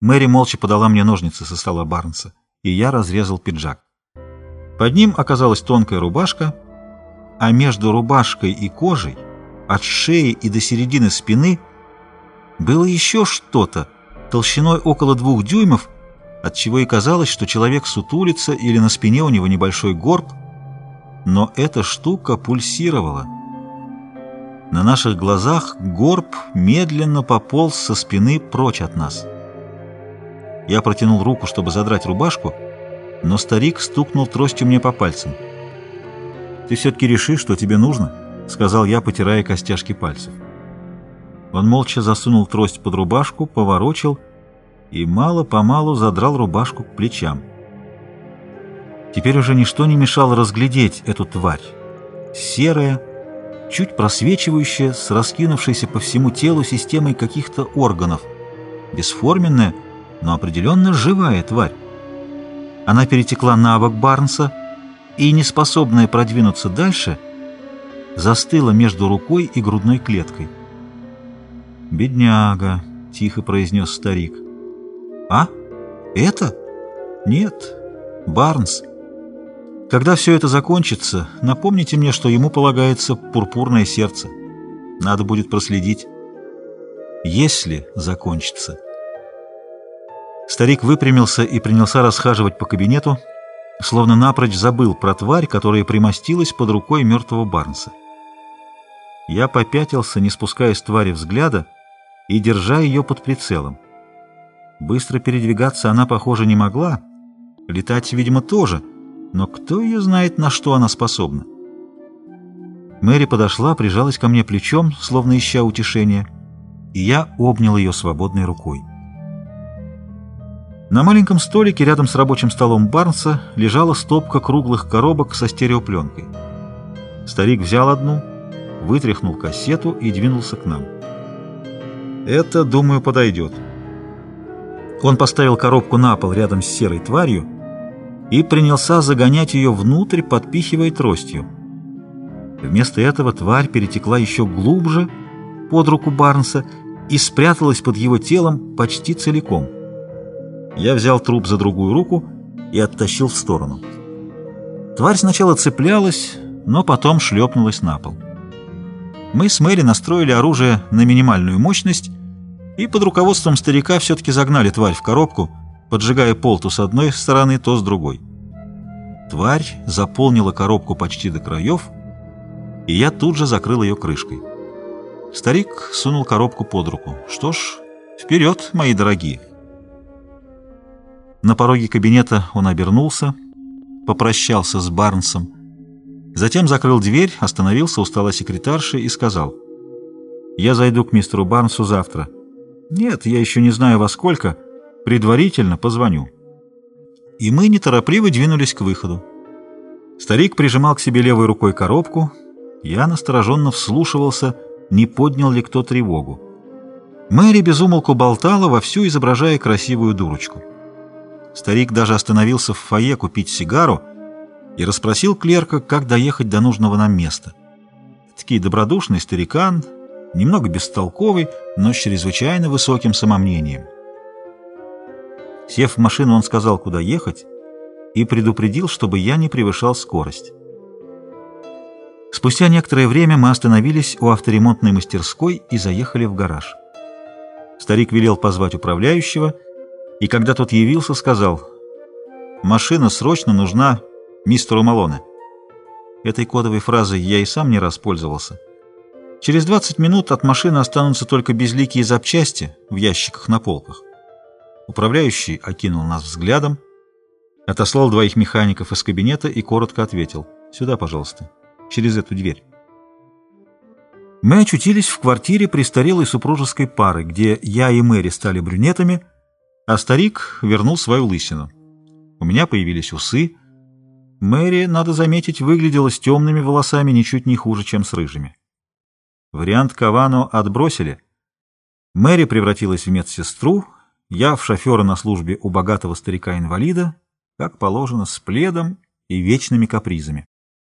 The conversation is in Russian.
Мэри молча подала мне ножницы со стола Барнса, и я разрезал пиджак. Под ним оказалась тонкая рубашка, а между рубашкой и кожей, от шеи и до середины спины, было еще что-то, толщиной около двух дюймов, от чего и казалось, что человек сутулится или на спине у него небольшой горб, но эта штука пульсировала. На наших глазах горб медленно пополз со спины прочь от нас. Я протянул руку, чтобы задрать рубашку, но старик стукнул тростью мне по пальцам. «Ты все-таки решишь, что тебе нужно?» — сказал я, потирая костяшки пальцев. Он молча засунул трость под рубашку, поворочил и мало-помалу задрал рубашку к плечам. Теперь уже ничто не мешало разглядеть эту тварь. Серая, чуть просвечивающая, с раскинувшейся по всему телу системой каких-то органов. Бесформенная, но определенно живая тварь. Она перетекла на бок Барнса и, неспособная продвинуться дальше, застыла между рукой и грудной клеткой. «Бедняга», — тихо произнес старик. «А? Это? Нет, Барнс». Когда все это закончится, напомните мне, что ему полагается пурпурное сердце. Надо будет проследить. Если закончится. Старик выпрямился и принялся расхаживать по кабинету, словно напрочь забыл про тварь, которая примостилась под рукой мертвого Барнса. Я попятился, не спуская с твари взгляда, и держа ее под прицелом. Быстро передвигаться она, похоже, не могла, летать, видимо, тоже — но кто ее знает, на что она способна? Мэри подошла, прижалась ко мне плечом, словно ища утешения, и я обнял ее свободной рукой. На маленьком столике рядом с рабочим столом Барнса лежала стопка круглых коробок со стереопленкой. Старик взял одну, вытряхнул кассету и двинулся к нам. «Это, думаю, подойдет». Он поставил коробку на пол рядом с серой тварью, и принялся загонять ее внутрь, подпихивая тростью. Вместо этого тварь перетекла еще глубже под руку Барнса и спряталась под его телом почти целиком. Я взял труп за другую руку и оттащил в сторону. Тварь сначала цеплялась, но потом шлепнулась на пол. Мы с Мэри настроили оружие на минимальную мощность и под руководством старика все-таки загнали тварь в коробку, поджигая пол то с одной стороны, то с другой. Тварь заполнила коробку почти до краев, и я тут же закрыл ее крышкой. Старик сунул коробку под руку. Что ж, вперед, мои дорогие. На пороге кабинета он обернулся, попрощался с Барнсом, затем закрыл дверь, остановился у стола секретарши и сказал, «Я зайду к мистеру Барнсу завтра. Нет, я еще не знаю во сколько, предварительно позвоню» и мы неторопливо двинулись к выходу. Старик прижимал к себе левой рукой коробку, я настороженно вслушивался, не поднял ли кто тревогу. Мэри безумолку болтала, вовсю изображая красивую дурочку. Старик даже остановился в фойе купить сигару и расспросил клерка, как доехать до нужного нам места. Такий добродушный старикан, немного бестолковый, но с чрезвычайно высоким самомнением. Сев в машину, он сказал, куда ехать, и предупредил, чтобы я не превышал скорость. Спустя некоторое время мы остановились у авторемонтной мастерской и заехали в гараж. Старик велел позвать управляющего, и когда тот явился, сказал, «Машина срочно нужна мистеру Малоне». Этой кодовой фразой я и сам не раз. Через 20 минут от машины останутся только безликие запчасти в ящиках на полках. Управляющий окинул нас взглядом, отослал двоих механиков из кабинета и коротко ответил. «Сюда, пожалуйста, через эту дверь». Мы очутились в квартире престарелой супружеской пары, где я и Мэри стали брюнетами, а старик вернул свою лысину. У меня появились усы. Мэри, надо заметить, выглядела с темными волосами ничуть не хуже, чем с рыжими. Вариант Кавано отбросили. Мэри превратилась в медсестру, я в шофера на службе у богатого старика-инвалида, как положено, с пледом и вечными капризами.